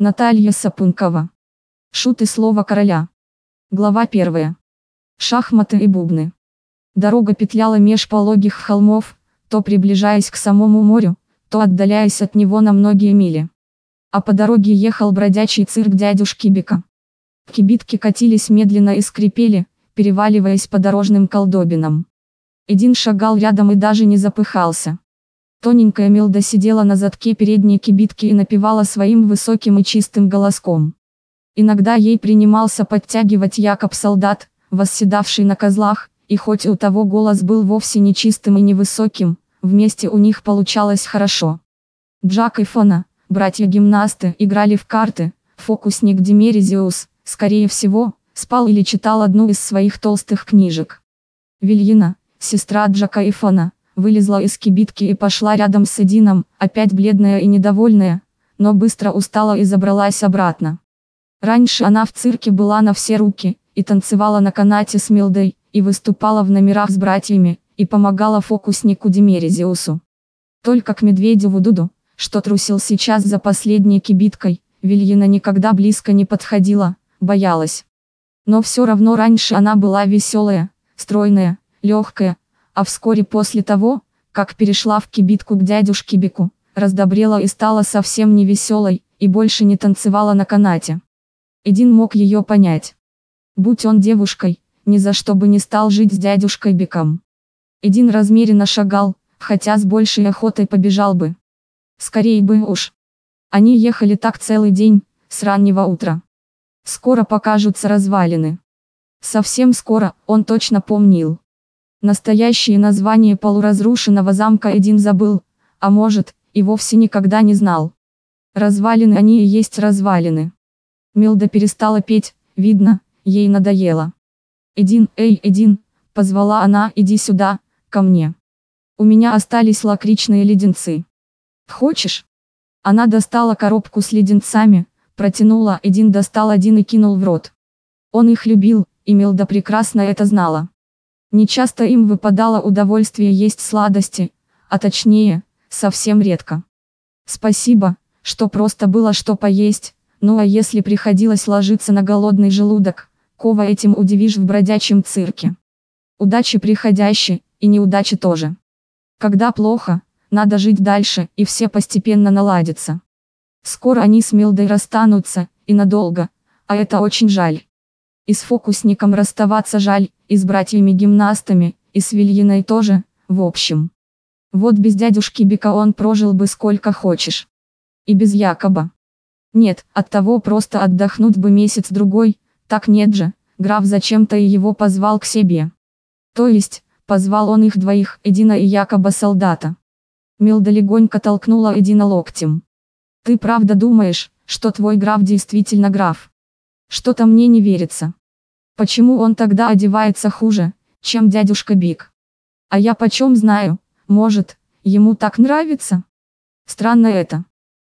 Наталья Сапункова. Шуты слова короля. Глава 1. Шахматы и бубны. Дорога петляла меж пологих холмов, то приближаясь к самому морю, то отдаляясь от него на многие мили. А по дороге ехал бродячий цирк дядюшки Бика. Кибитки катились медленно и скрипели, переваливаясь по дорожным колдобинам. Один шагал рядом и даже не запыхался. Тоненькая Милда сидела на задке передней кибитки и напевала своим высоким и чистым голоском. Иногда ей принимался подтягивать Якоб солдат, восседавший на козлах, и хоть у того голос был вовсе не чистым и невысоким, вместе у них получалось хорошо. Джак и Фона, братья-гимнасты, играли в карты, фокусник Демерезиус, скорее всего, спал или читал одну из своих толстых книжек. Вильина, сестра Джака и Фона, вылезла из кибитки и пошла рядом с Эдином, опять бледная и недовольная, но быстро устала и забралась обратно. Раньше она в цирке была на все руки, и танцевала на канате с Милдой, и выступала в номерах с братьями, и помогала фокуснику Демерезиусу. Только к Медведеву Дуду, что трусил сейчас за последней кибиткой, Вильина никогда близко не подходила, боялась. Но все равно раньше она была веселая, стройная, легкая, а вскоре после того, как перешла в кибитку к дядюшке Бику, раздобрела и стала совсем не веселой, и больше не танцевала на канате. Эдин мог ее понять. Будь он девушкой, ни за что бы не стал жить с дядюшкой Биком. Эдин размеренно шагал, хотя с большей охотой побежал бы. Скорей бы уж. Они ехали так целый день, с раннего утра. Скоро покажутся развалины. Совсем скоро, он точно помнил. Настоящее название полуразрушенного замка один забыл, а может, и вовсе никогда не знал. Развалины они и есть развалины. Милда перестала петь, видно, ей надоело. «Эдин, эй, Эдин!» – позвала она, «иди сюда, ко мне. У меня остались лакричные леденцы. Хочешь?» Она достала коробку с леденцами, протянула, Эдин достал один и кинул в рот. Он их любил, и Милда прекрасно это знала. Нечасто им выпадало удовольствие есть сладости, а точнее, совсем редко. Спасибо, что просто было что поесть, ну а если приходилось ложиться на голодный желудок, кого этим удивишь в бродячем цирке. Удачи приходящие, и неудачи тоже. Когда плохо, надо жить дальше, и все постепенно наладится. Скоро они с Милдой расстанутся, и надолго, а это очень жаль. И с фокусником расставаться жаль, и с братьями-гимнастами, и с Вильиной тоже, в общем. Вот без дядюшки Бека он прожил бы сколько хочешь. И без Якоба. Нет, от того просто отдохнуть бы месяц-другой, так нет же, граф зачем-то и его позвал к себе. То есть, позвал он их двоих, Эдина и Якоба солдата. Милда легонько толкнула Эдина локтем. Ты правда думаешь, что твой граф действительно граф? Что-то мне не верится. Почему он тогда одевается хуже, чем дядюшка Биг? А я почем знаю, может, ему так нравится? Странно это.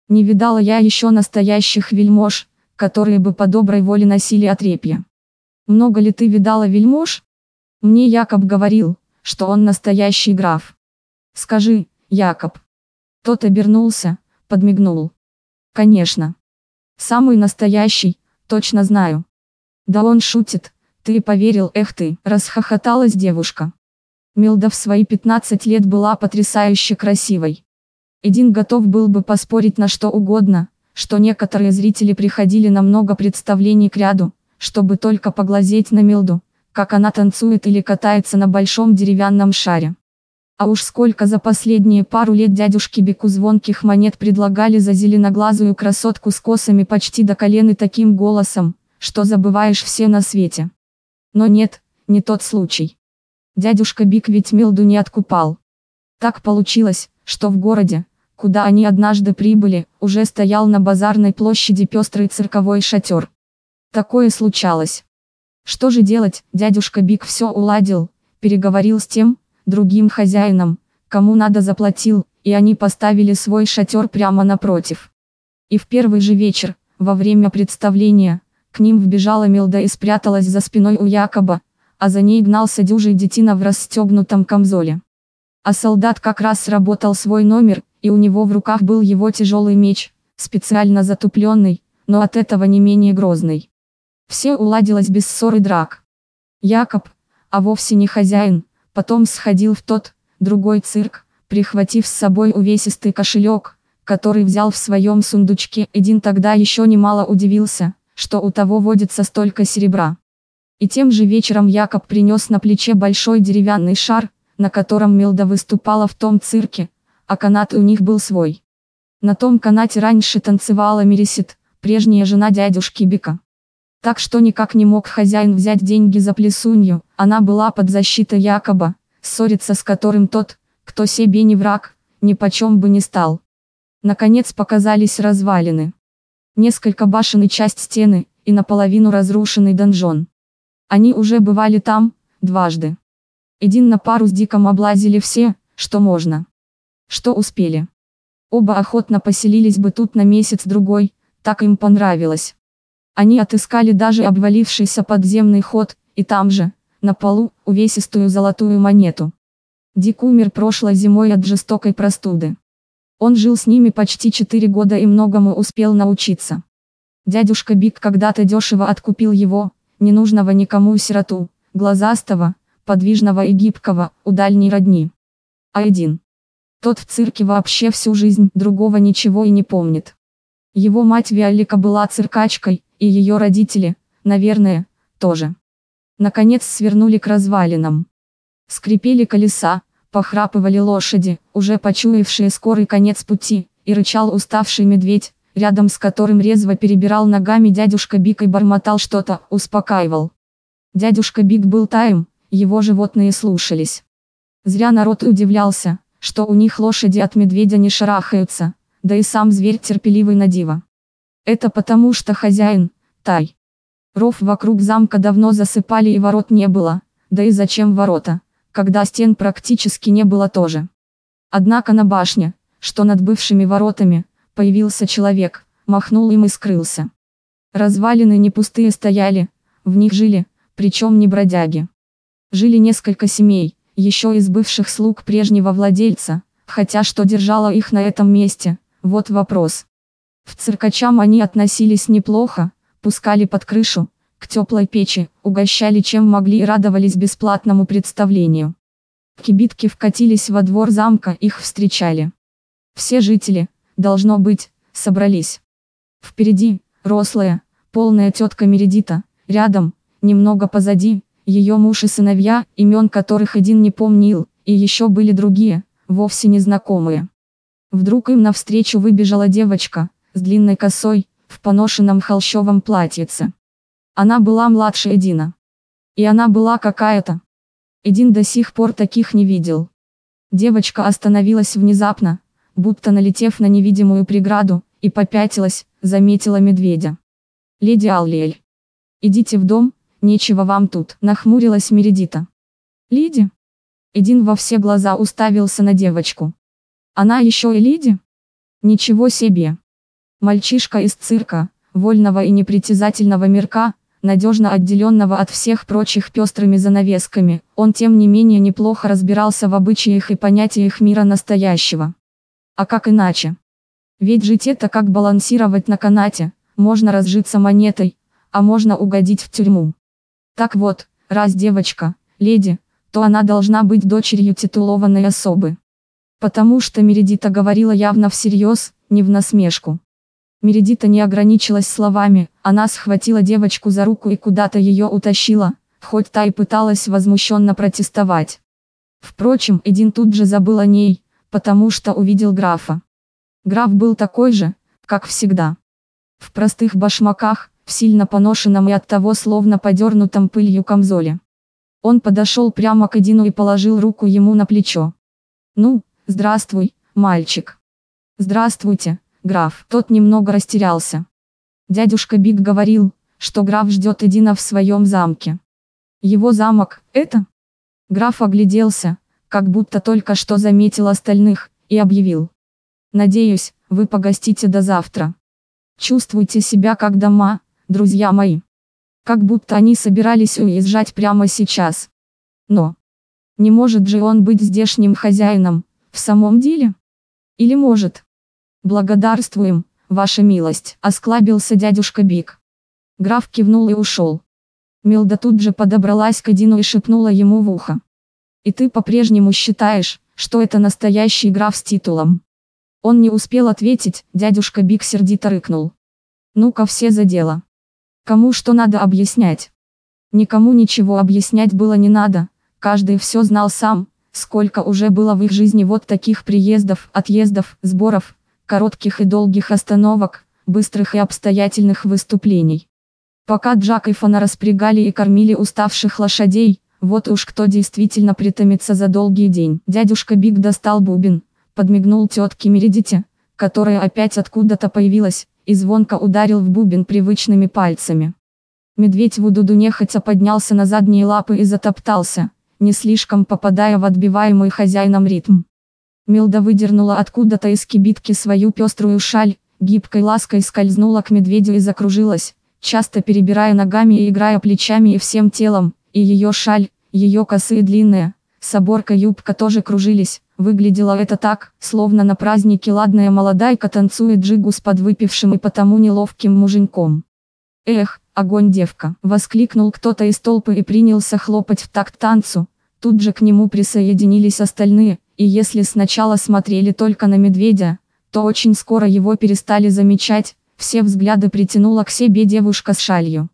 Не видала я еще настоящих вельмож, которые бы по доброй воле носили отрепья. Много ли ты видала вельмож? Мне Якоб говорил, что он настоящий граф. Скажи, Якоб. Тот обернулся, подмигнул. Конечно. Самый настоящий, точно знаю. Да он шутит, ты поверил, эх ты, расхохоталась девушка. Милда в свои 15 лет была потрясающе красивой. Эдин готов был бы поспорить на что угодно, что некоторые зрители приходили на много представлений к ряду, чтобы только поглазеть на Милду, как она танцует или катается на большом деревянном шаре. А уж сколько за последние пару лет дядюшки Беку звонких монет предлагали за зеленоглазую красотку с косами почти до колен и таким голосом, что забываешь все на свете. Но нет, не тот случай. Дядюшка Бик ведь Милду не откупал. Так получилось, что в городе, куда они однажды прибыли, уже стоял на базарной площади пестрый цирковой шатер. Такое случалось. Что же делать, дядюшка Бик все уладил, переговорил с тем, другим хозяином, кому надо заплатил, и они поставили свой шатер прямо напротив. И в первый же вечер, во время представления, к ним вбежала Милда и спряталась за спиной у Якоба, а за ней гнался дюжий детина в расстегнутом камзоле. А солдат как раз сработал свой номер, и у него в руках был его тяжелый меч, специально затупленный, но от этого не менее грозный. Все уладилось без ссор и драк. Якоб, а вовсе не хозяин, потом сходил в тот, другой цирк, прихватив с собой увесистый кошелек, который взял в своем сундучке. Эдин тогда еще немало удивился, что у того водится столько серебра. И тем же вечером Якоб принес на плече большой деревянный шар, на котором Милда выступала в том цирке, а канат у них был свой. На том канате раньше танцевала Мересит, прежняя жена дядюшки Бика. Так что никак не мог хозяин взять деньги за плесунью, она была под защитой Якоба, ссориться с которым тот, кто себе не враг, ни почем бы не стал. Наконец показались развалины. Несколько башен и часть стены, и наполовину разрушенный донжон. Они уже бывали там, дважды. Один на пару с Диком облазили все, что можно. Что успели. Оба охотно поселились бы тут на месяц-другой, так им понравилось. Они отыскали даже обвалившийся подземный ход, и там же, на полу, увесистую золотую монету. Дик умер прошлой зимой от жестокой простуды. Он жил с ними почти 4 года и многому успел научиться. Дядюшка Бик когда-то дешево откупил его, ненужного никому сироту, глазастого, подвижного и гибкого, у дальней родни. А один. Тот в цирке вообще всю жизнь другого ничего и не помнит. Его мать Виолика была циркачкой, и ее родители, наверное, тоже. Наконец свернули к развалинам. Скрипели колеса, похрапывали лошади, уже почуявшие скорый конец пути, и рычал уставший медведь, рядом с которым резво перебирал ногами дядюшка Бик и бормотал что-то, успокаивал. Дядюшка Бик был таем, его животные слушались. Зря народ удивлялся, что у них лошади от медведя не шарахаются, да и сам зверь терпеливый на диво. Это потому что хозяин, тай. Ров вокруг замка давно засыпали и ворот не было, да и зачем ворота, когда стен практически не было тоже. Однако на башне, что над бывшими воротами, появился человек, махнул им и скрылся. Развалины не пустые стояли, в них жили, причем не бродяги. Жили несколько семей, еще из бывших слуг прежнего владельца, хотя что держало их на этом месте, вот вопрос. В циркачам они относились неплохо, пускали под крышу, к теплой печи, угощали чем могли и радовались бесплатному представлению. Кибитки вкатились во двор замка, их встречали. Все жители, должно быть, собрались. Впереди, рослая, полная тетка Мередита, рядом, немного позади, ее муж и сыновья, имен которых один не помнил, и еще были другие, вовсе незнакомые. Вдруг им навстречу выбежала девочка, с длинной косой, в поношенном холщовом платьице. Она была младше Эдина. И она была какая-то. Эдин до сих пор таких не видел. Девочка остановилась внезапно, будто налетев на невидимую преграду, и попятилась, заметила медведя. «Леди Аллиэль, идите в дом, Нечего вам тут, нахмурилась Мередита. Лиди? Эдин во все глаза уставился на девочку. Она еще и Лиди? Ничего себе. Мальчишка из цирка, вольного и непритязательного мирка, надежно отделенного от всех прочих пестрыми занавесками, он тем не менее неплохо разбирался в обычаях и понятиях мира настоящего. А как иначе? Ведь жить это как балансировать на канате, можно разжиться монетой, а можно угодить в тюрьму. Так вот, раз девочка, леди, то она должна быть дочерью титулованной особы. Потому что Мередита говорила явно всерьез, не в насмешку. Мередита не ограничилась словами, она схватила девочку за руку и куда-то ее утащила, хоть та и пыталась возмущенно протестовать. Впрочем, Эдин тут же забыл о ней, потому что увидел графа. Граф был такой же, как всегда. В простых башмаках, в сильно поношенном и оттого словно подернутом пылью камзоле. Он подошел прямо к Эдину и положил руку ему на плечо. «Ну, здравствуй, мальчик». «Здравствуйте, граф». Тот немного растерялся. Дядюшка Биг говорил, что граф ждет Эдина в своем замке. Его замок, это? Граф огляделся, как будто только что заметил остальных, и объявил. Надеюсь, вы погостите до завтра. Чувствуйте себя как дома, друзья мои. Как будто они собирались уезжать прямо сейчас. Но. Не может же он быть здешним хозяином, в самом деле? Или может? Благодарствуем, ваша милость, осклабился дядюшка Бик. Граф кивнул и ушел. Милда тут же подобралась к Эдину и шепнула ему в ухо. И ты по-прежнему считаешь, что это настоящий граф с титулом? Он не успел ответить, дядюшка Бик сердито рыкнул. Ну-ка все за дело. Кому что надо объяснять? Никому ничего объяснять было не надо, каждый все знал сам, сколько уже было в их жизни вот таких приездов, отъездов, сборов, коротких и долгих остановок, быстрых и обстоятельных выступлений. Пока Джак и Фона распрягали и кормили уставших лошадей, вот уж кто действительно притомится за долгий день. Дядюшка Биг достал бубен, подмигнул тетке Мередите, которая опять откуда-то появилась, и звонко ударил в бубен привычными пальцами. Медведь Вудуду нехотя поднялся на задние лапы и затоптался, не слишком попадая в отбиваемый хозяином ритм. Милда выдернула откуда-то из кибитки свою пеструю шаль, гибкой лаской скользнула к медведю и закружилась, часто перебирая ногами и играя плечами и всем телом, и ее шаль, ее косые длинные, соборка юбка тоже кружились, Выглядело это так, словно на празднике ладная молодайка танцует джигу с подвыпившим и потому неловким муженьком. «Эх, огонь девка!» – воскликнул кто-то из толпы и принялся хлопать в такт танцу. Тут же к нему присоединились остальные, и если сначала смотрели только на медведя, то очень скоро его перестали замечать, все взгляды притянула к себе девушка с шалью.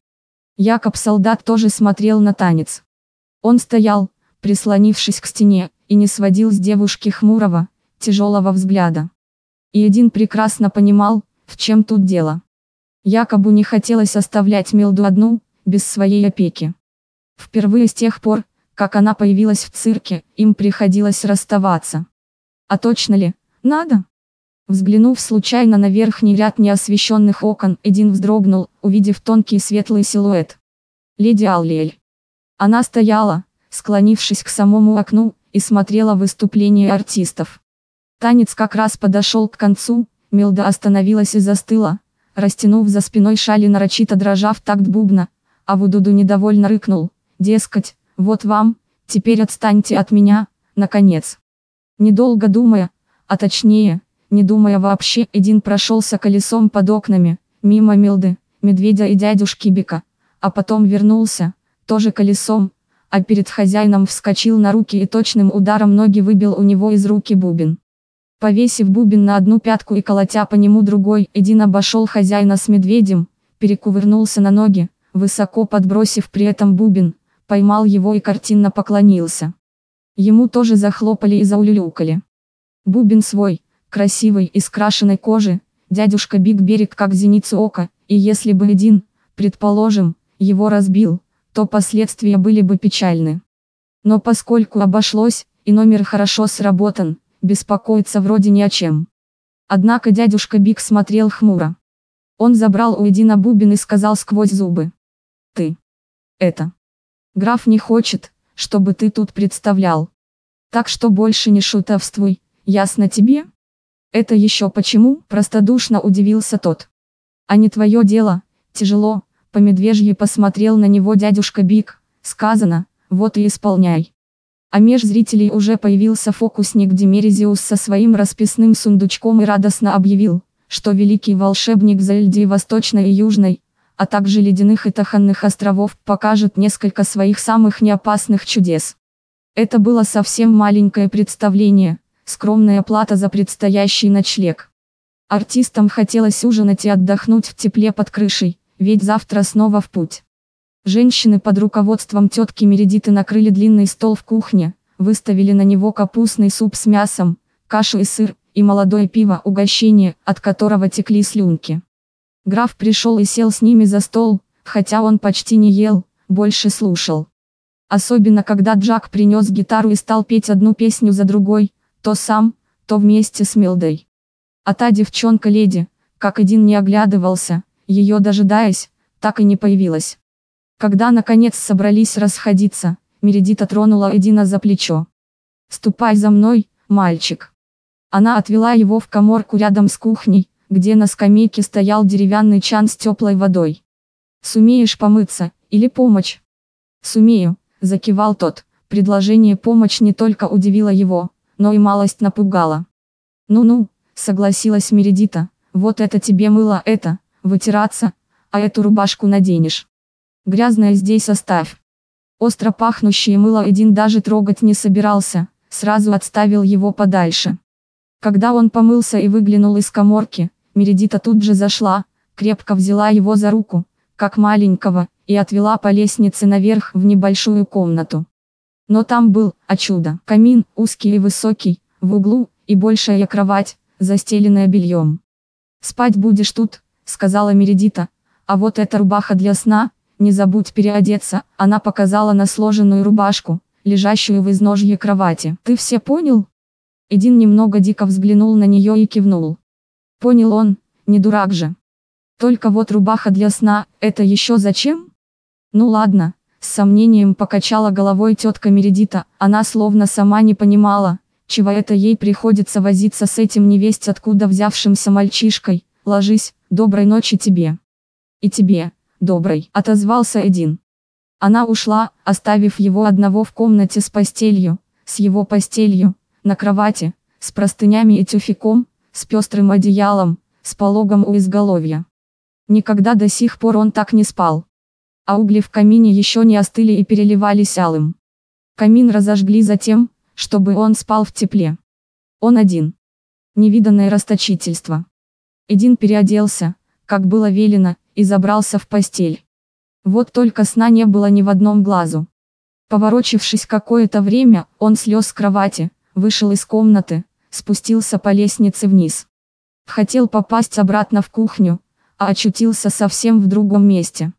Якоб солдат тоже смотрел на танец. Он стоял, прислонившись к стене, и не сводил с девушки хмурого, тяжелого взгляда. И один прекрасно понимал, в чем тут дело. Якобу не хотелось оставлять Милду одну, без своей опеки. Впервые с тех пор, как она появилась в цирке, им приходилось расставаться. А точно ли, надо? Взглянув случайно на верхний ряд неосвещенных окон, Эдин вздрогнул, увидев тонкий светлый силуэт. Леди Аллиэль. Она стояла, склонившись к самому окну, и смотрела выступление артистов. Танец как раз подошел к концу, Милда остановилась и застыла, растянув за спиной шали нарочито дрожа в такт бубна, а Вудуду недовольно рыкнул, дескать, вот вам, теперь отстаньте от меня, наконец. Недолго думая, а точнее, не думая вообще, Эдин прошелся колесом под окнами, мимо Милды, медведя и дядюшки Бика, а потом вернулся, тоже колесом, а перед хозяином вскочил на руки и точным ударом ноги выбил у него из руки бубен. Повесив бубен на одну пятку и колотя по нему другой, Эдин обошел хозяина с медведем, перекувырнулся на ноги, высоко подбросив при этом бубен, поймал его и картинно поклонился. Ему тоже захлопали и заулюлюкали. Бубен свой, красивый, из крашеной кожи, дядюшка Биг берег как зеницу ока, и если бы один, предположим, его разбил, то последствия были бы печальны. Но поскольку обошлось, и номер хорошо сработан, беспокоиться вроде не о чем. Однако дядюшка Биг смотрел хмуро. Он забрал у Эдина бубен и сказал сквозь зубы. Ты. Это. Граф не хочет, чтобы ты тут представлял. Так что больше не шутовствуй, ясно тебе? Это еще почему? Простодушно удивился тот. А не твое дело, тяжело, по медвежьи посмотрел на него дядюшка Бик, сказано, вот и исполняй. А меж зрителей уже появился фокусник Демерезиус со своим расписным сундучком и радостно объявил, что великий волшебник Зельдии Восточной и Южной, а также ледяных и таханных островов покажет несколько своих самых неопасных чудес. Это было совсем маленькое представление, скромная плата за предстоящий ночлег. Артистам хотелось ужинать и отдохнуть в тепле под крышей, ведь завтра снова в путь. Женщины под руководством тетки Мередиты накрыли длинный стол в кухне, выставили на него капустный суп с мясом, кашу и сыр, и молодое пиво, угощение, от которого текли слюнки. Граф пришел и сел с ними за стол, хотя он почти не ел, больше слушал. Особенно когда Джак принес гитару и стал петь одну песню за другой, то сам, то вместе с Милдой. А та девчонка-леди, как один не оглядывался, ее дожидаясь, так и не появилась. Когда наконец собрались расходиться, Мередита тронула Эдина за плечо. «Ступай за мной, мальчик». Она отвела его в коморку рядом с кухней, где на скамейке стоял деревянный чан с теплой водой. «Сумеешь помыться, или помочь?» «Сумею», – закивал тот. Предложение помочь не только удивило его, но и малость напугало. «Ну-ну», – согласилась Мередита, вот это тебе мыло это, вытираться, а эту рубашку наденешь. Грязное здесь оставь. Остро пахнущее мыло один даже трогать не собирался, сразу отставил его подальше. Когда он помылся и выглянул из коморки, Мередита тут же зашла, крепко взяла его за руку, как маленького, и отвела по лестнице наверх в небольшую комнату. Но там был, а чудо, камин, узкий и высокий, в углу, и большая кровать, застеленная бельем. «Спать будешь тут», — сказала Мередита, — «а вот эта рубаха для сна, не забудь переодеться», она показала на сложенную рубашку, лежащую в изножье кровати. «Ты все понял?» Эдин немного дико взглянул на нее и кивнул. Понял он, не дурак же. Только вот рубаха для сна, это еще зачем? Ну ладно, с сомнением покачала головой тетка Мередита, она словно сама не понимала, чего это ей приходится возиться с этим невесть откуда взявшимся мальчишкой. Ложись, доброй ночи тебе. И тебе, доброй, отозвался Эдин. Она ушла, оставив его одного в комнате с постелью, с его постелью, на кровати, с простынями и тюфяком, с пестрым одеялом, с пологом у изголовья. Никогда до сих пор он так не спал. А угли в камине еще не остыли и переливались алым. Камин разожгли затем, чтобы он спал в тепле. Он один. Невиданное расточительство. Эдин переоделся, как было велено, и забрался в постель. Вот только сна не было ни в одном глазу. Поворочившись какое-то время, он слез с кровати, вышел из комнаты, спустился по лестнице вниз. Хотел попасть обратно в кухню, а очутился совсем в другом месте.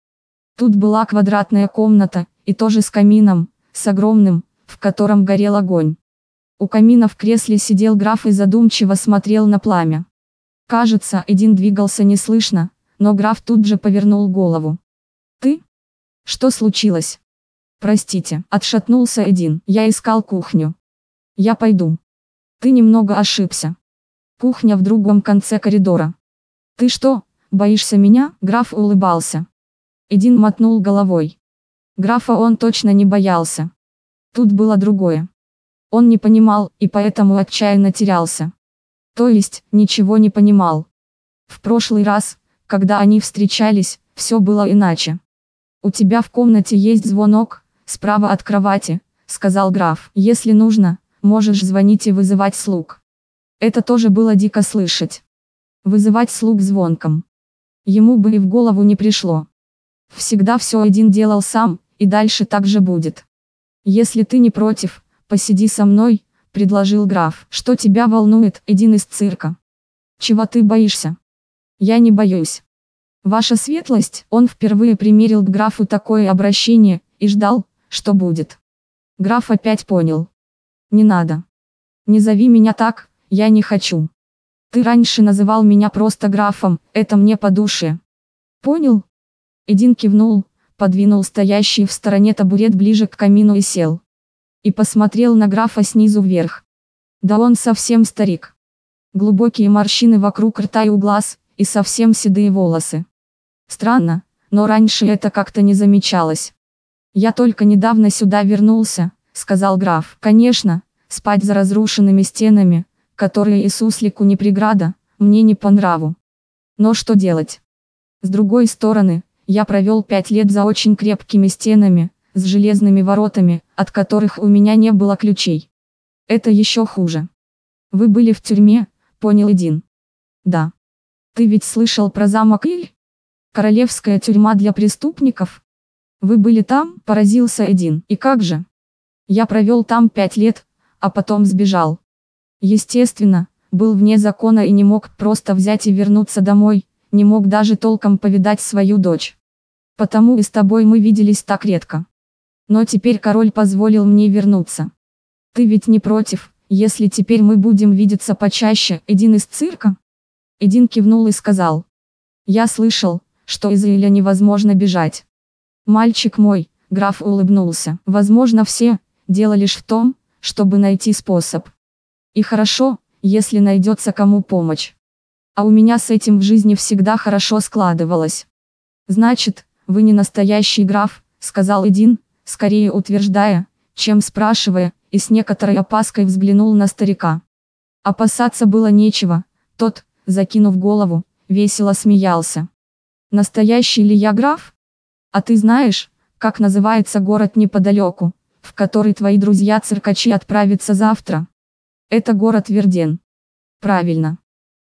Тут была квадратная комната, и тоже с камином, с огромным, в котором горел огонь. У камина в кресле сидел граф и задумчиво смотрел на пламя. Кажется, Эдин двигался неслышно, но граф тут же повернул голову. «Ты? Что случилось?» «Простите», — отшатнулся Эдин, — «я искал кухню». «Я пойду». Ты немного ошибся. Кухня в другом конце коридора. Ты что, боишься меня? Граф улыбался. Эдин мотнул головой. Графа он точно не боялся. Тут было другое. Он не понимал, и поэтому отчаянно терялся. То есть, ничего не понимал. В прошлый раз, когда они встречались, все было иначе. «У тебя в комнате есть звонок, справа от кровати», — сказал граф. «Если нужно, Можешь звонить и вызывать слуг. Это тоже было дико слышать. Вызывать слуг звонком. Ему бы и в голову не пришло. Всегда все один делал сам, и дальше так же будет. Если ты не против, посиди со мной, предложил граф. Что тебя волнует, один из цирка? Чего ты боишься? Я не боюсь. Ваша светлость, он впервые примерил к графу такое обращение, и ждал, что будет. Граф опять понял. Не надо. Не зови меня так, я не хочу. Ты раньше называл меня просто графом, это мне по душе. Понял? Эдин кивнул, подвинул стоящий в стороне табурет ближе к камину и сел. И посмотрел на графа снизу вверх. Да он совсем старик. Глубокие морщины вокруг рта и у глаз, и совсем седые волосы. Странно, но раньше это как-то не замечалось. Я только недавно сюда вернулся, сказал граф. Конечно, спать за разрушенными стенами, которые Иисуслику не преграда, мне не по нраву. Но что делать? С другой стороны, я провел пять лет за очень крепкими стенами, с железными воротами, от которых у меня не было ключей. Это еще хуже. Вы были в тюрьме, понял Эдин. Да. Ты ведь слышал про замок Иль? Королевская тюрьма для преступников? Вы были там, поразился Эдин. И как же? Я провел там пять лет, а потом сбежал. Естественно, был вне закона и не мог просто взять и вернуться домой, не мог даже толком повидать свою дочь. Потому и с тобой мы виделись так редко. Но теперь король позволил мне вернуться. Ты ведь не против, если теперь мы будем видеться почаще, Эдин из цирка? Эдин кивнул и сказал. Я слышал, что из Иля невозможно бежать. Мальчик мой, граф улыбнулся. Возможно все, Дело лишь в том, чтобы найти способ. И хорошо, если найдется кому помочь. А у меня с этим в жизни всегда хорошо складывалось. Значит, вы не настоящий граф, сказал Эдин, скорее утверждая, чем спрашивая, и с некоторой опаской взглянул на старика. Опасаться было нечего, тот, закинув голову, весело смеялся. Настоящий ли я граф? А ты знаешь, как называется город неподалеку, в который твои друзья-циркачи отправятся завтра? Это город Верден. Правильно.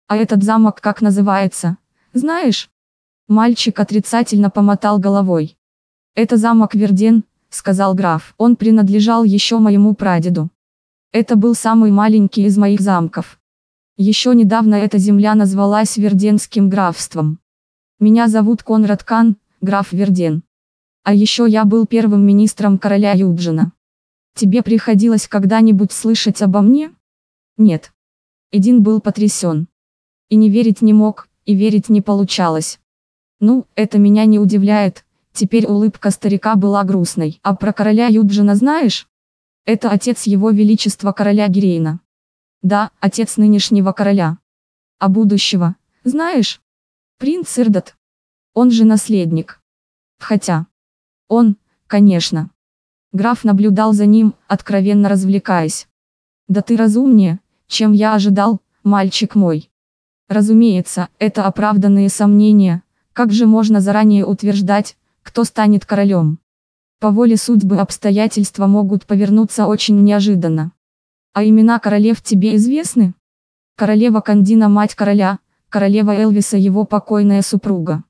А этот замок как называется? Знаешь? Мальчик отрицательно помотал головой. Это замок Верден, сказал граф. Он принадлежал еще моему прадеду. Это был самый маленький из моих замков. Еще недавно эта земля назвалась Верденским графством. Меня зовут Конрад Кан, граф Верден. А еще я был первым министром короля Юджина. Тебе приходилось когда-нибудь слышать обо мне? Нет. Эдин был потрясен. И не верить не мог, и верить не получалось. Ну, это меня не удивляет, теперь улыбка старика была грустной. А про короля Юджина знаешь? Это отец его величества короля Гирейна. Да, отец нынешнего короля. А будущего, знаешь? Принц Ирдат. Он же наследник. Хотя. Он, конечно. Граф наблюдал за ним, откровенно развлекаясь. Да ты разумнее, чем я ожидал, мальчик мой. Разумеется, это оправданные сомнения, как же можно заранее утверждать, кто станет королем? По воле судьбы обстоятельства могут повернуться очень неожиданно. А имена королев тебе известны? Королева Кандина мать короля, королева Элвиса его покойная супруга.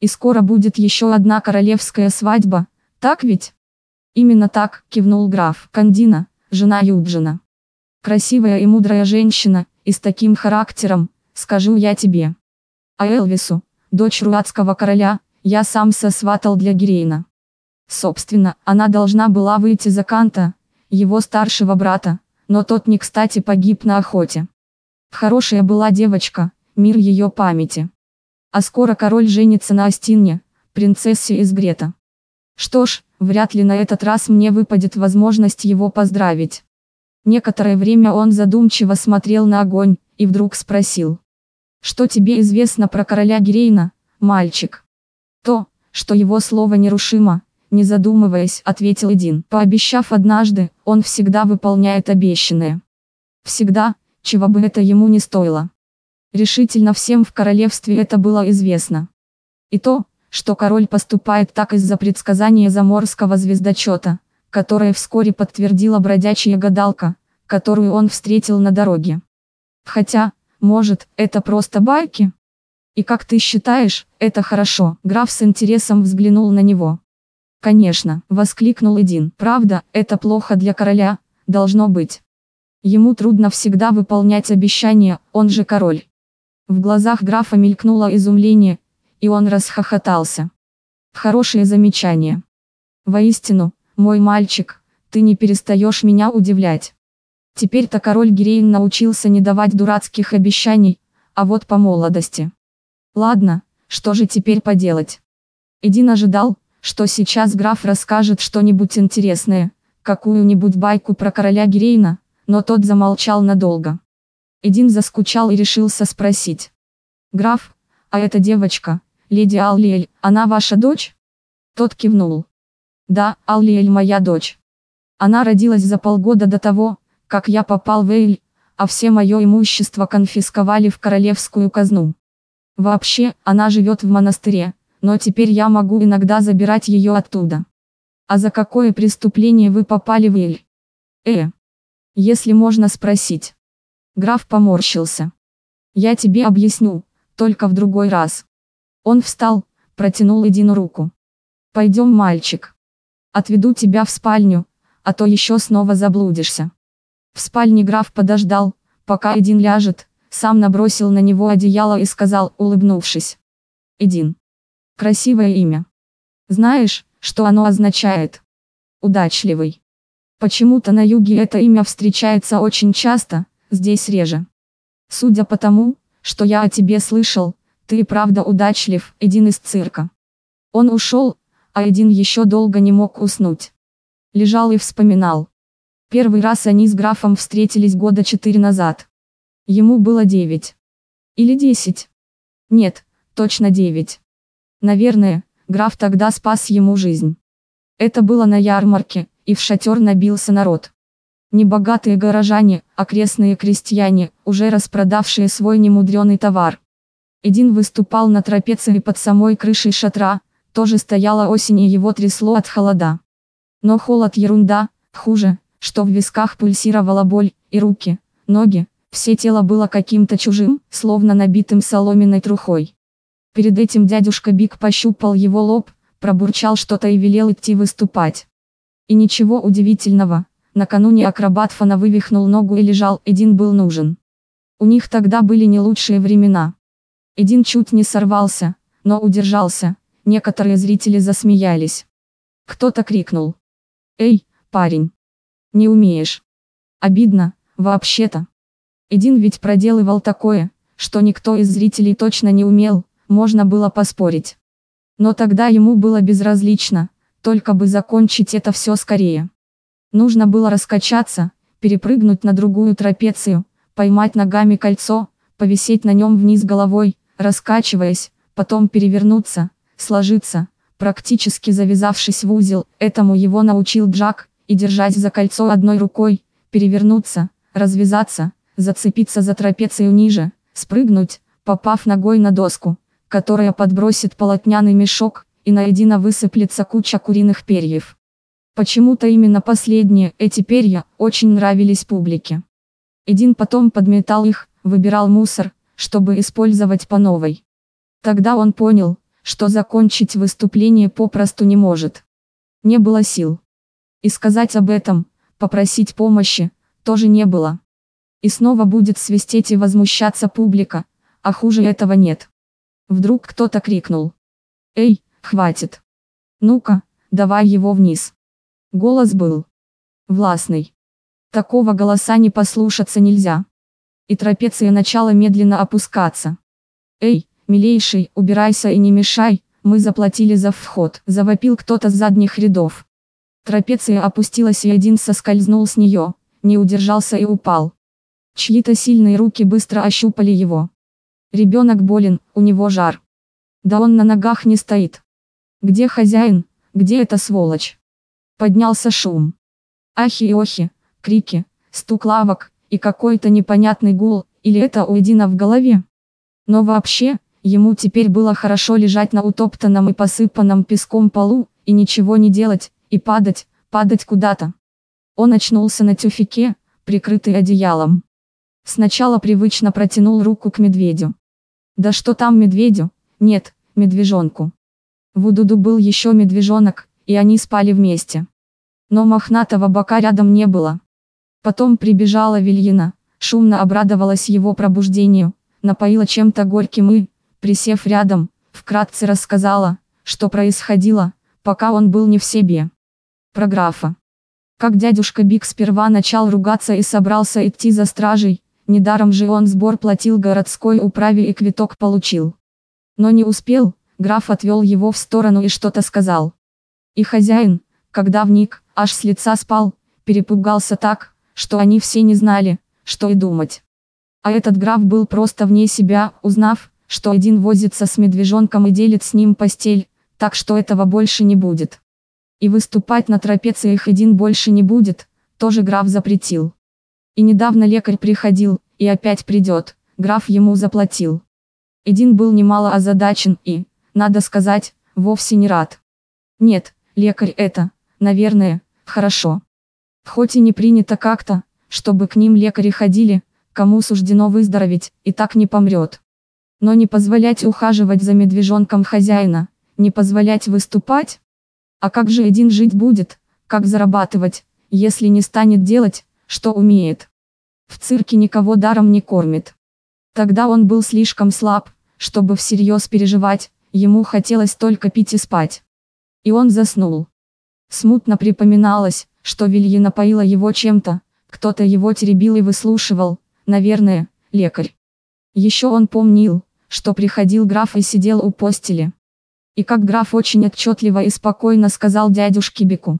И скоро будет еще одна королевская свадьба, так ведь? Именно так, кивнул граф. Кандина, жена Юджина. Красивая и мудрая женщина, и с таким характером, скажу я тебе. А Элвису, дочь руатского короля, я сам сосватал для Гирейна. Собственно, она должна была выйти за Канта, его старшего брата, но тот не кстати погиб на охоте. Хорошая была девочка, мир ее памяти. А скоро король женится на Астинне, принцессе из Грета. Что ж, вряд ли на этот раз мне выпадет возможность его поздравить. Некоторое время он задумчиво смотрел на огонь, и вдруг спросил. «Что тебе известно про короля Гирейна, мальчик?» «То, что его слово нерушимо», не задумываясь, ответил Эдин. Пообещав однажды, он всегда выполняет обещанное. Всегда, чего бы это ему не стоило. Решительно всем в королевстве это было известно. И то, что король поступает так из-за предсказания заморского звездочета, которое вскоре подтвердила бродячая гадалка, которую он встретил на дороге. Хотя, может, это просто байки? И как ты считаешь, это хорошо? Граф с интересом взглянул на него. Конечно, воскликнул Эдин. Правда, это плохо для короля, должно быть. Ему трудно всегда выполнять обещания, он же король. В глазах графа мелькнуло изумление, и он расхохотался. Хорошее замечание. Воистину, мой мальчик, ты не перестаешь меня удивлять. Теперь-то король Гирейн научился не давать дурацких обещаний, а вот по молодости. Ладно, что же теперь поделать? Эдин ожидал, что сейчас граф расскажет что-нибудь интересное, какую-нибудь байку про короля Гирейна, но тот замолчал надолго. Эдин заскучал и решился спросить. «Граф, а эта девочка, леди Аллиэль, она ваша дочь?» Тот кивнул. Да, Аллиэль моя дочь. Она родилась за полгода до того, как я попал в Эйль, а все мое имущество конфисковали в королевскую казну. Вообще, она живет в монастыре, но теперь я могу иногда забирать ее оттуда. А за какое преступление вы попали в Эль? Э, если можно спросить. Граф поморщился. Я тебе объясню, только в другой раз. Он встал, протянул Эдину руку. Пойдем, мальчик. Отведу тебя в спальню, а то еще снова заблудишься. В спальне граф подождал, пока Эдин ляжет, сам набросил на него одеяло и сказал, улыбнувшись. Эдин. Красивое имя. Знаешь, что оно означает? Удачливый. Почему-то на юге это имя встречается очень часто, здесь реже. Судя по тому, что я о тебе слышал, ты и правда удачлив, Эдин из цирка. Он ушел, а один еще долго не мог уснуть. Лежал и вспоминал. Первый раз они с графом встретились года четыре назад. Ему было девять. Или десять. Нет, точно девять. Наверное, граф тогда спас ему жизнь. Это было на ярмарке, и в шатер набился народ. Небогатые горожане, окрестные крестьяне, уже распродавшие свой немудреный товар. Эдин выступал на трапеции под самой крышей шатра, тоже стояла осень и его трясло от холода. Но холод ерунда, хуже, что в висках пульсировала боль, и руки, ноги, все тело было каким-то чужим, словно набитым соломенной трухой. Перед этим дядюшка Биг пощупал его лоб, пробурчал что-то и велел идти выступать. И ничего удивительного, накануне акробат Фана вывихнул ногу и лежал, Эдин был нужен. У них тогда были не лучшие времена. Эдин чуть не сорвался, но удержался, некоторые зрители засмеялись. Кто-то крикнул. «Эй, парень! Не умеешь!» Обидно, вообще-то. Эдин ведь проделывал такое, что никто из зрителей точно не умел, можно было поспорить. Но тогда ему было безразлично, только бы закончить это все скорее. Нужно было раскачаться, перепрыгнуть на другую трапецию, поймать ногами кольцо, повисеть на нем вниз головой, раскачиваясь, потом перевернуться, сложиться, практически завязавшись в узел, этому его научил Джак, и держась за кольцо одной рукой, перевернуться, развязаться, зацепиться за трапецию ниже, спрыгнуть, попав ногой на доску, которая подбросит полотняный мешок, и на Эдина высыплется куча куриных перьев. Почему-то именно последние, эти перья, очень нравились публике. Эдин потом подметал их, выбирал мусор, чтобы использовать по новой. Тогда он понял, что закончить выступление попросту не может. Не было сил. И сказать об этом, попросить помощи, тоже не было. И снова будет свистеть и возмущаться публика, а хуже этого нет. Вдруг кто-то крикнул. «Эй, хватит! Ну-ка, давай его вниз!» Голос был властный. Такого голоса не послушаться нельзя. И трапеция начала медленно опускаться. «Эй, милейший, убирайся и не мешай, мы заплатили за вход», завопил кто-то с задних рядов. Трапеция опустилась и один соскользнул с нее, не удержался и упал. Чьи-то сильные руки быстро ощупали его. Ребенок болен, у него жар. Да он на ногах не стоит. Где хозяин, где эта сволочь? Поднялся шум. Ахи и охи, крики, стук лавок, и какой-то непонятный гул, или это у Эдина в голове. Но вообще, ему теперь было хорошо лежать на утоптанном и посыпанном песком полу, и ничего не делать, и падать, падать куда-то. Он очнулся на тюфике, прикрытый одеялом. Сначала привычно протянул руку к медведю. Да что там медведю? Нет, медвежонку. В Удуду был еще медвежонок, и они спали вместе. Но мохнатого бока рядом не было. Потом прибежала Вильина, шумно обрадовалась его пробуждению, напоила чем-то горьким и, присев рядом, вкратце рассказала, что происходило, пока он был не в себе. Про графа. Как дядюшка Биг сперва начал ругаться и собрался идти за стражей, Недаром же он сбор платил городской управе и квиток получил. Но не успел, граф отвел его в сторону и что-то сказал. И хозяин, когда вник, аж с лица спал, перепугался так, что они все не знали, что и думать. А этот граф был просто вне себя, узнав, что один возится с медвежонком и делит с ним постель, так что этого больше не будет. И выступать на трапециях один больше не будет, тоже граф запретил. И недавно лекарь приходил, и опять придет, граф ему заплатил. Эдин был немало озадачен и, надо сказать, вовсе не рад. Нет, лекарь это, наверное, хорошо. Хоть и не принято как-то, чтобы к ним лекари ходили, кому суждено выздороветь, и так не помрет. Но не позволять ухаживать за медвежонком хозяина, не позволять выступать? А как же один жить будет, как зарабатывать, если не станет делать, что умеет. В цирке никого даром не кормит. Тогда он был слишком слаб, чтобы всерьез переживать, ему хотелось только пить и спать. И он заснул. Смутно припоминалось, что Вилья напоила его чем-то, кто-то его теребил и выслушивал, наверное, лекарь. Еще он помнил, что приходил граф и сидел у постели. И как граф очень отчетливо и спокойно сказал дядюшке Бику.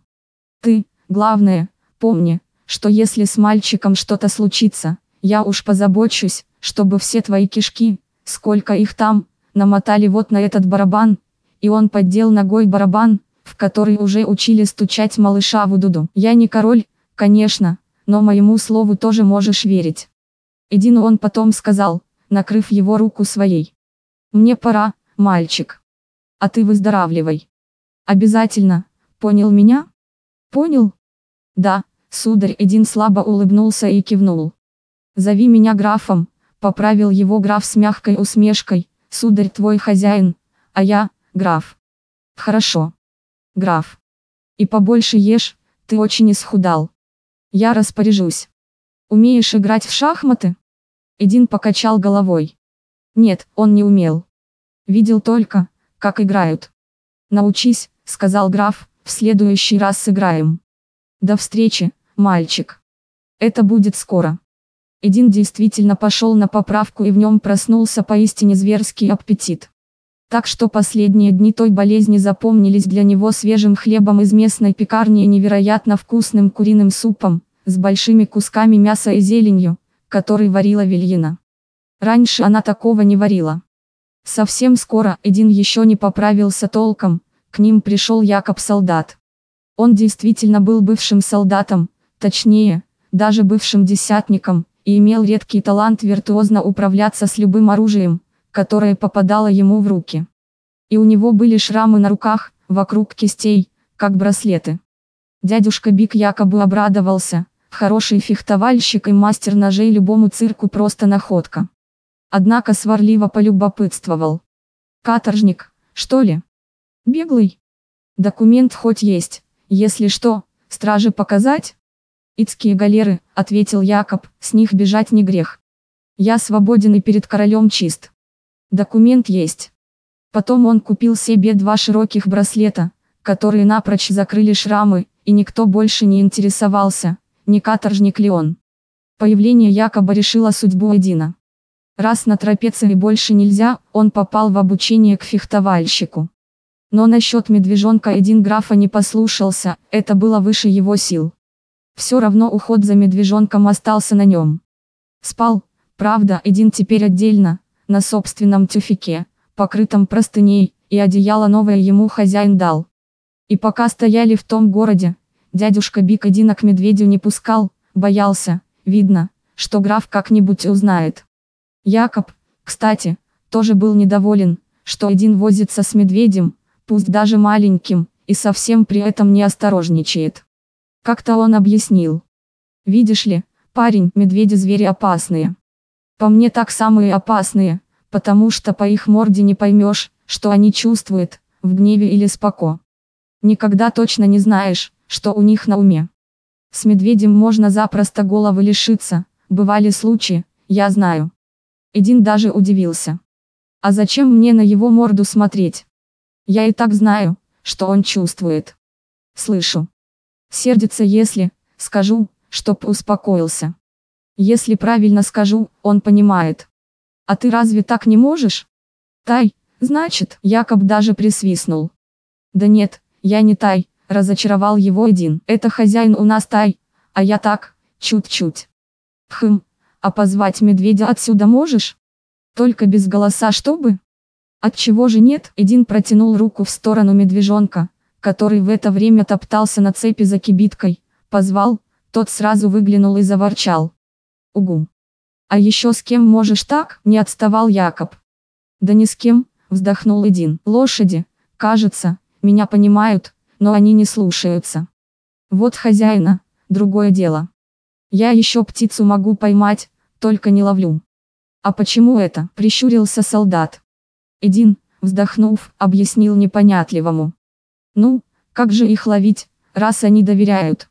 Ты, главное, помни, что если с мальчиком что-то случится, я уж позабочусь, чтобы все твои кишки, сколько их там, намотали вот на этот барабан, и он поддел ногой барабан, в который уже учили стучать малыша в удуду. Я не король, конечно, но моему слову тоже можешь верить. Эдину он потом сказал, накрыв его руку своей. Мне пора, мальчик. А ты выздоравливай. Обязательно, понял меня? Понял? Да, сударь Эдин слабо улыбнулся и кивнул. Зови меня графом, поправил его граф с мягкой усмешкой, сударь твой хозяин, а я, граф. Хорошо. Граф. И побольше ешь, ты очень исхудал. Я распоряжусь. Умеешь играть в шахматы? Эдин покачал головой. Нет, он не умел. Видел только, как играют. Научись, сказал граф, в следующий раз сыграем. До встречи, мальчик. Это будет скоро. Эдин действительно пошел на поправку и в нем проснулся поистине зверский аппетит. Так что последние дни той болезни запомнились для него свежим хлебом из местной пекарни и невероятно вкусным куриным супом, с большими кусками мяса и зеленью, который варила Вильина. Раньше она такого не варила. Совсем скоро Эдин еще не поправился толком, к ним пришел Якоб солдат. Он действительно был бывшим солдатом, точнее, даже бывшим десятником, и имел редкий талант виртуозно управляться с любым оружием, которое попадало ему в руки. И у него были шрамы на руках, вокруг кистей, как браслеты. Дядюшка Бик якобы обрадовался, хороший фехтовальщик и мастер ножей любому цирку просто находка. Однако сварливо полюбопытствовал. Каторжник, что ли? Беглый? Документ хоть есть, если что, страже показать? Ицкие галеры, ответил Якоб, с них бежать не грех. Я свободен и перед королем чист. Документ есть. Потом он купил себе два широких браслета, которые напрочь закрыли шрамы, и никто больше не интересовался, не каторжник ли он. Появление якобы решило судьбу Эдина. Раз на трапеции больше нельзя, он попал в обучение к фехтовальщику. Но насчет медвежонка один графа не послушался, это было выше его сил. Все равно уход за медвежонком остался на нем. Спал, правда, один теперь отдельно, на собственном тюфике, покрытом простыней, и одеяло новое ему хозяин дал. И пока стояли в том городе, дядюшка Бик Эдина к медведю не пускал, боялся, видно, что граф как-нибудь узнает. Якоб, кстати, тоже был недоволен, что один возится с медведем, пусть даже маленьким, и совсем при этом не осторожничает. Как-то он объяснил. Видишь ли, парень, медведи-звери опасные. По мне так самые опасные, потому что по их морде не поймешь, что они чувствуют, в гневе или споко. Никогда точно не знаешь, что у них на уме. С медведем можно запросто головы лишиться, бывали случаи, я знаю. Эдин даже удивился. А зачем мне на его морду смотреть? Я и так знаю, что он чувствует. Слышу. Сердится если, скажу, чтоб успокоился. Если правильно скажу, он понимает. А ты разве так не можешь? Тай, значит, Якоб даже присвистнул. Да нет, я не Тай, разочаровал его один. Это хозяин у нас Тай, а я так, чуть-чуть. Хм, а позвать медведя отсюда можешь? Только без голоса чтобы? Отчего же нет? Эдин протянул руку в сторону медвежонка, который в это время топтался на цепи за кибиткой, позвал, тот сразу выглянул и заворчал. Угу. А еще с кем можешь так? Не отставал Якоб. Да ни с кем, вздохнул Эдин. Лошади, кажется, меня понимают, но они не слушаются. Вот хозяина, другое дело. Я еще птицу могу поймать, только не ловлю. А почему это? Прищурился солдат. Эдин, вздохнув, объяснил непонятливому. Ну, как же их ловить, раз они доверяют?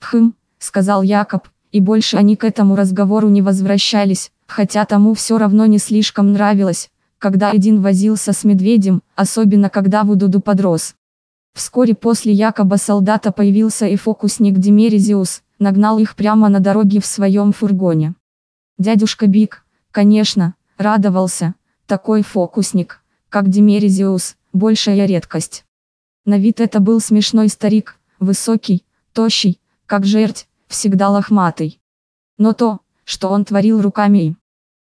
Хм, сказал Якоб, и больше они к этому разговору не возвращались, хотя тому все равно не слишком нравилось, когда один возился с медведем, особенно когда Вудуду подрос. Вскоре после якобы солдата появился и фокусник Демерезиус, нагнал их прямо на дороге в своем фургоне. Дядюшка Бик, конечно, радовался, такой фокусник, как Демерезиус, большая редкость. На вид это был смешной старик, высокий, тощий, как жерть, всегда лохматый. Но то, что он творил руками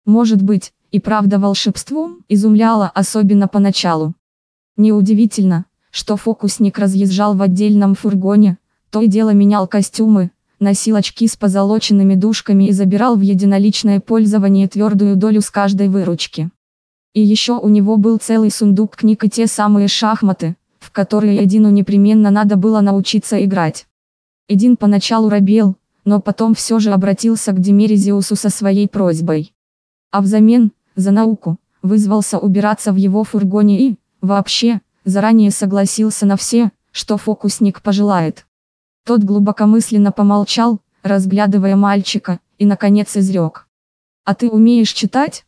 может быть, и правда волшебством, изумляло особенно поначалу. Неудивительно, что фокусник разъезжал в отдельном фургоне, то и дело менял костюмы, носил очки с позолоченными дужками и забирал в единоличное пользование твердую долю с каждой выручки. И еще у него был целый сундук книг и те самые шахматы, в которые Эдину непременно надо было научиться играть. Эдин поначалу робел, но потом все же обратился к Демерезиусу со своей просьбой. А взамен, за науку, вызвался убираться в его фургоне и, вообще, заранее согласился на все, что фокусник пожелает. Тот глубокомысленно помолчал, разглядывая мальчика, и наконец изрек. «А ты умеешь читать?»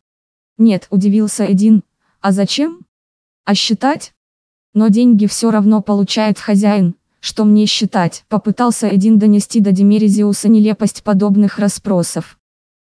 «Нет», удивился Эдин. «А зачем?» «А считать?» «Но деньги все равно получает хозяин, что мне считать?» Попытался Эдин донести до Демерезиуса нелепость подобных расспросов.